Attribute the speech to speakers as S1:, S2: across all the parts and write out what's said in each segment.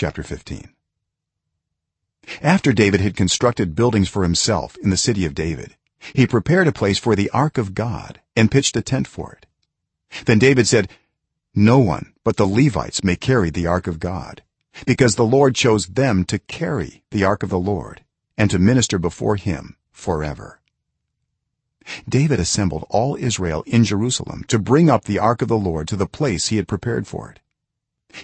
S1: chapter 15 after david had constructed buildings for himself in the city of david he prepared a place for the ark of god and pitched a tent for it. Then david said no one but the levites may carry the ark of god because the lord chose them to carry the ark of the lord and to minister before him forever. David assembled all israel in jerusalem to bring up the ark of the lord to the place he had prepared for it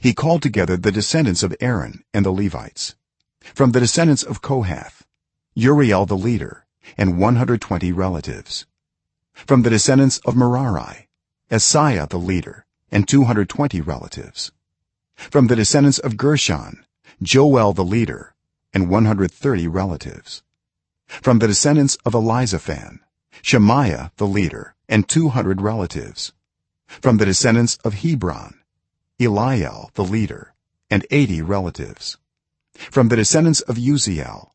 S1: he called together the descendants of aaron and the levites from the descendants of kohath uriel the leader and 120 relatives from the descendants of merari asaiah the leader and 220 relatives from the descendants of gershon joel the leader and 130 relatives from the descendants of elizaphan shemaiah the leader and 200 relatives from the descendants of hebron eliel the leader and 80 relatives. From the descendants of uzziel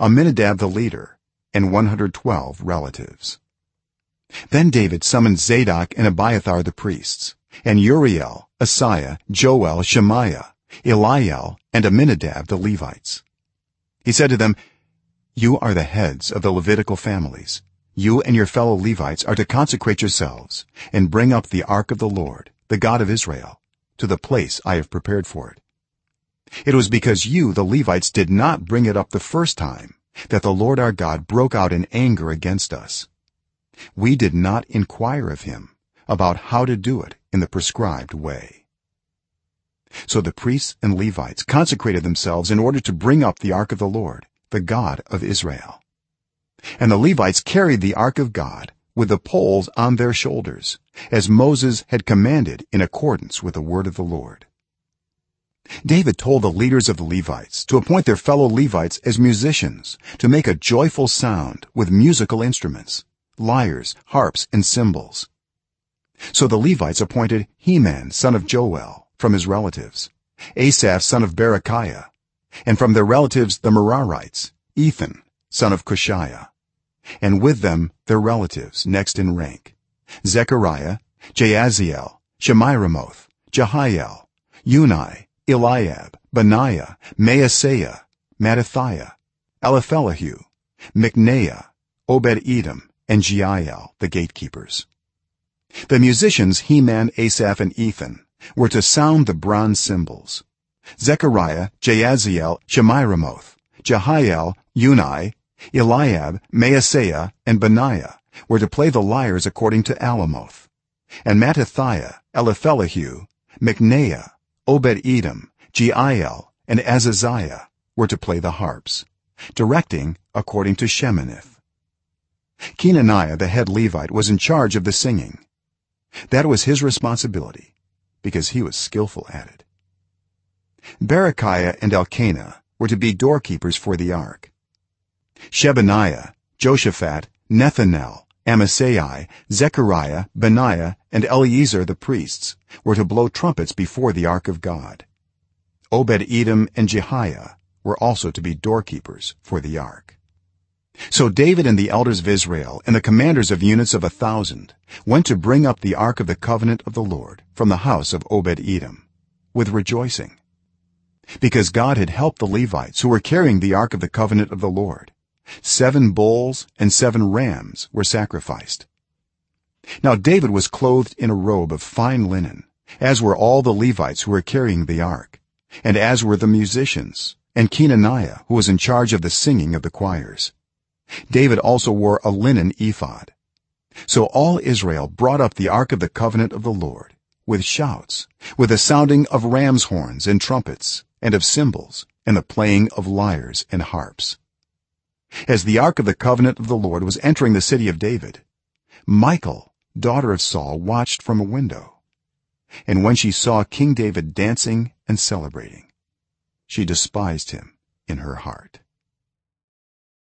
S1: amminadab the leader and 112 relatives. Then david summoned zadok and abiathar the priests and uriel asaiah joel shemaiah eliel and amminadab the levites. He said to them you are the heads of the levitical families. You and your fellow levites are to consecrate yourselves and bring up the ark of the lord the god of israel to the place i have prepared for it. It was because you the levites did not bring it up the first time that the lord our god broke out in anger against us. We did not inquire of him about how to do it in the prescribed way. So the priests and levites consecrated themselves in order to bring up the ark of the lord the god of israel. And the levites carried the ark of god with the poles on their shoulders as moses had commanded in accordance with the word of the lord. David told the leaders of the levites to appoint their fellow levites as musicians to make a joyful sound with musical instruments lyres harps and cymbals. So the levites appointed heman son of joel from his relatives asaph son of berechiah and from their relatives the merarites ethan son of kushiah and with them their relatives next in rank. Zechariah jaaziel shemiramoth jehiel unni eliab benaiah maaseiah mattithiah eliphelehu mikneiah obed-edom and jeiel the gatekeepers. The musicians heman asaph and ethan were to sound the bronze cymbals. Zechariah jaaziel shemiramoth jehiel unni eliab maaseiah and benaiah were to play the lyres according to alamoth. And mattithiah eliphelehu mikneiah obed-edom jeiel and azaziah were to play the harps directing according to sheminith kenaniah the head levite was in charge of the singing. That was his responsibility because he was skillful at it. Berechiah and elkanah were to be doorkeepers for the ark shebaniah joshaphat nethanel amasai zechariah benaiah and eliezer the priests were to blow trumpets before the ark of god. Obed-edom and jehiah were also to be doorkeepers for the ark. So david and the elders of israel and the commanders of units of a 1000 went to bring up the ark of the covenant of the lord from the house of obed-edom with rejoicing. Because god had helped the levites who were carrying the ark of the covenant of the lord 7 bulls and 7 rams were sacrificed. Now david was clothed in a robe of fine linen as were all the levites who were carrying the ark and as were the musicians and kenaniah who was in charge of the singing of the choirs. David also wore a linen ephod. So all israel brought up the ark of the covenant of the lord with shouts with the sounding of rams horns and trumpets and of cymbals and the playing of lyres and harps as the ark of the covenant of the lord was entering the city of david michal daughter of saul watched from a window. And when she saw king david dancing and celebrating she despised him in her heart